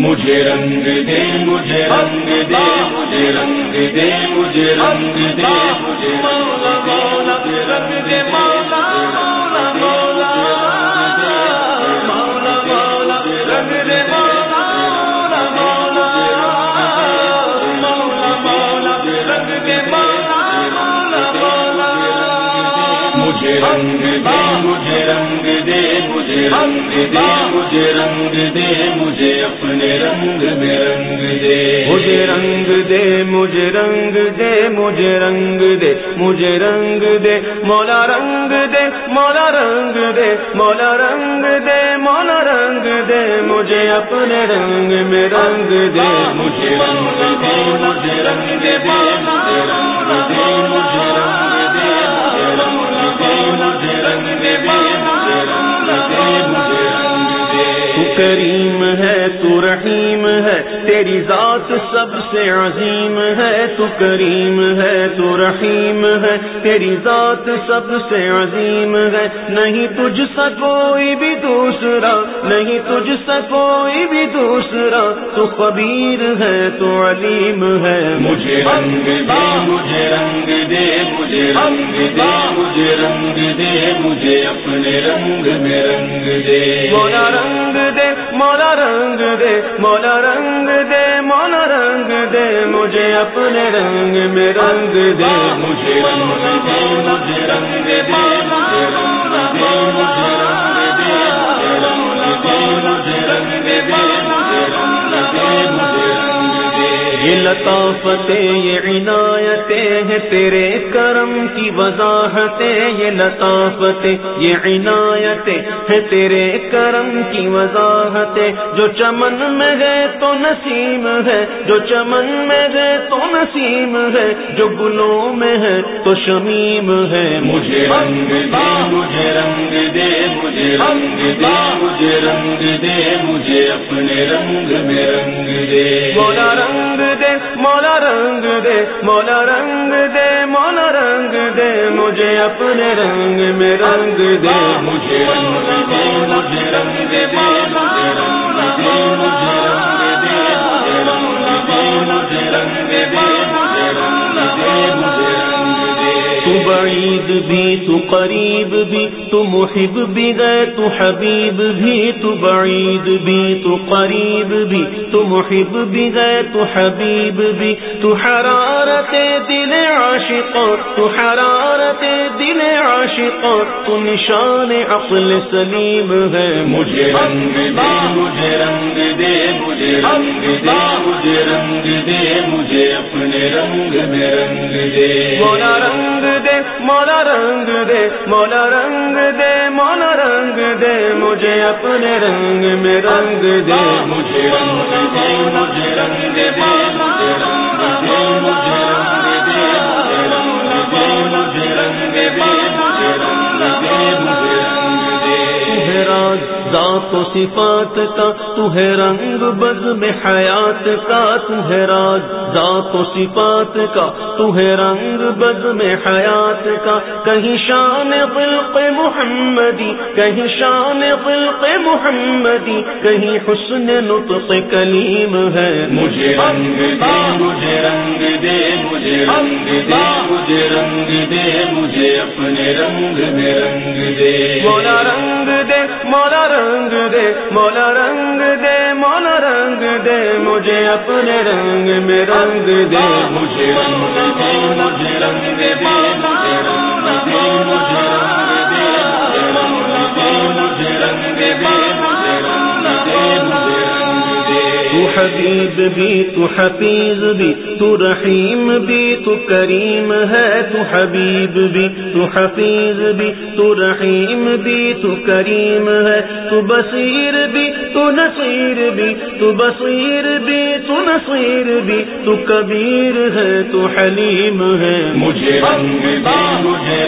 مجھے رنگ دے مجھے رنگ دے مجھے رنگ دے مجھے رنگ دے مجھے رنگ دے رنگ دے رنگ دے مجھے رنگ دے مجھے رنگ دے مجھے رنگ دے مجھے اپنے رنگ میں رنگ دے مجھے رنگ دے مجھے رنگ دے مجھے رنگ دے مجھے رنگ دے مولا رنگ دے مولا رنگ دے مولا رنگ دے مولا رنگ دے مجھے اپنے رنگ میں رنگ دے مجھے رنگ دے مجھے رنگ دے مجھے رنگ دے مجھے رنگ رنگ کریم ہے تو رحیم ہے تیری ذات سب سے عظیم ہے تو کریم ہے تو رحیم ہے تیری ذات سب سے عظیم ہے۔ نہیں تجھ سا کوئی بھی دوسرا نہیں تجھ سا کوئی بھی دوسرا تو خبیر ہے تو علیم ہے۔ مجھے رنگ دے مجھے رنگ دے مجھے رنگ دے مجھے رنگ دے مجھے اپنے رنگ میں رنگ دے۔ مولا رنگ دے مولا رنگ دے مولا رنگ دے مولا رنگ دے مجھے اپنے رنگ میں رنگ دے مجھے رنگ دے مجھے رنگ دے مجھے رنگ دے مجھے یہ لطافتیں یہ عنایتیں ہیں تیرے کرم کی وضاحتیں یہ لطافتیں یہ عنایتیں ہیں تیرے کرم کی وضاحتیں۔ جو چمن میں ہے تو نسیم ہے جو چمن میں ہے تو نسیم ہے۔ جو گلوں میں ہے تو شمیم ہے۔ مجھے رنگ دے مجھے رنگ دے مجھے رنگ دے مجھے رنگ دے مجھے اپنے رنگ میں رنگ دے۔ مولا رنگ مولا رنگ دے مولا رنگ دے مجھے اپنے رنگ میں رنگ دے مجھے رنگ دے مجھے رنگ دے مجھے رنگ دے مجھے تو بعید بھی، تو قریب بھی، تو محب بھی گئے تو حبیب بھی، تو بعید بھی، تو قریب بھی، تو محب بھی گئے تو حبیب بھی، تو حرارت دل عاشق، تو حرارت دل عاشق، تو نشان عقل سلیم ہے، مجھے مجھے رنگ دے مجھے رنگ دے مجھے اپنے رنگ میں رنگ دے مولا رنگ دے مولا رنگ دے مولا رنگ دے مولا رنگ دے مجھے اپنے رنگ میں رنگ دے مجھے رنگ دے مجھے رنگ دے مجھے رنگ دے مجھے رنگ دے مجھے رنگ دے مجھے رنگ دے ذات و صفات کا تو ہے رنگ بز میں حیات کا تو ہے راز ذات و صفات کا تو ہے رنگ بز میں حیات کا۔ کہیں شان خلق محمدی کہیں شان خلق محمدی کہیں حسن نطق کلیم ہے۔ مجھے رنگ دے مجھے رنگ دے مجھے رنگ دے مجھے رنگ دے مجھے اپنے رنگ میں رنگ دے۔ دے، مولا رنگ دے، مولا رنگ دے، مجھے اپنے رنگ میں رنگ دے، مجھے رنگ دے، مجھے رنگ دے تو حبیب بھی تو حفیظ بھی تو رحیم بھی تو کریم ہے تو حبیب بھی تو حفیظ بھی تو رحیم بھی تو کریم ہے تو بصیر بھی تو نصیر بھی تو بصیر بھی تو نصیر بھی تو کبیر ہے تو حلیم ہے مجھے رنگ دے مجھے رنگ دے مجھے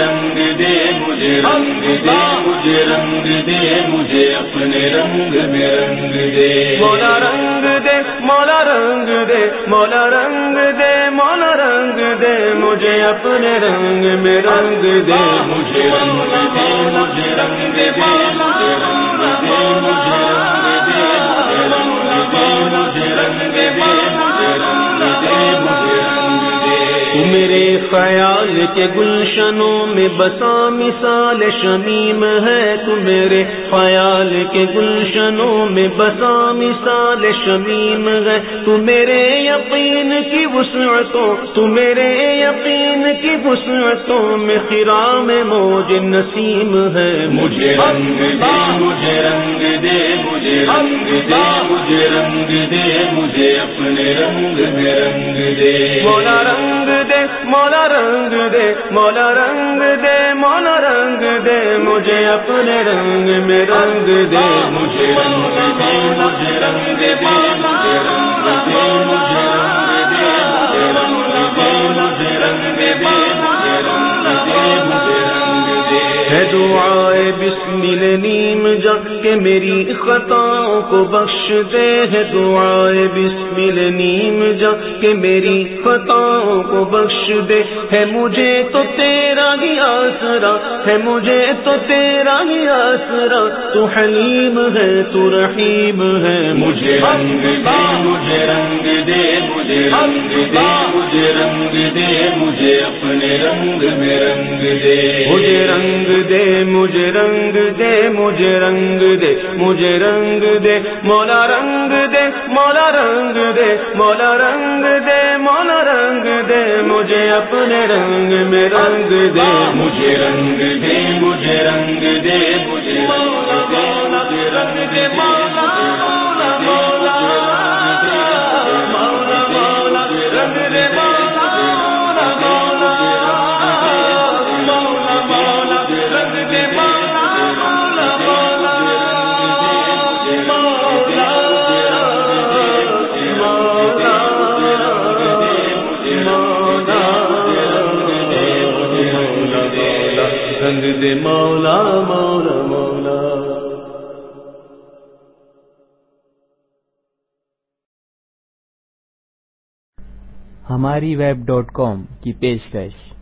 رنگ دے مجھے رنگ دے مجھے اپنے رنگ میں رنگ دے مولا رنگ دے مولا رنگ دے مولا رنگ دے مولا رنگ دے مجھے اپنے رنگ میں رنگ دے مجھے رنگ دے مجھے رنگ دے مجھے رنگ میرے خیال کے گلشنوں میں بسا مثال شمیم ہے۔ تو میرے خیال کے گلشنوں میں بسا مثال شمیم ہے۔ تو میرے یقین کی وسعتوں تو میرے یقین کی وسعتوں میں خرام موج نسیم ہے۔ مجھے رنگ دے مجھے رنگ دے مجھے رنگ دے مجھے رنگ دے مجھے اپنے رنگ میں رنگ دے۔ مولا رنگ دے مولا رنگ دے مولا رنگ دے مولا رنگ دے مجھے اپنے رنگ میں رنگ دے مجھے دعائے بسم نیم جگ کے میری خطاں کو بخش دے ہے دعائے بسمل نیم جا کے میری خطاؤں کو بخش دے ہے مجھے تو تیرا ہی آسرا، ہے مجھے تو تیرا ہی آسرا، تو حلیم ہے، تو رحیم ہے، مجھے رنگ دے، مجھے رنگ دے، مجھے رنگ دے، مجھے رنگ دے، مجھے اپنے رنگ میں رنگ دے۔ مجھے رنگ دے، مجھے رنگ دے، مجھے رنگ دے، مجھے رنگ دے مولا رنگ دے مولا رنگ دے مولا رنگ دے مولا رنگ دے مجھے اپنے رنگ میں رنگ دے مجھے رنگ دے مجھے رنگ دے مجھے رنگ دے مجھے رنگ دے رنگ دے مولا مولا مولا۔ ہماری ویب ڈاٹ کام کی پیشکش۔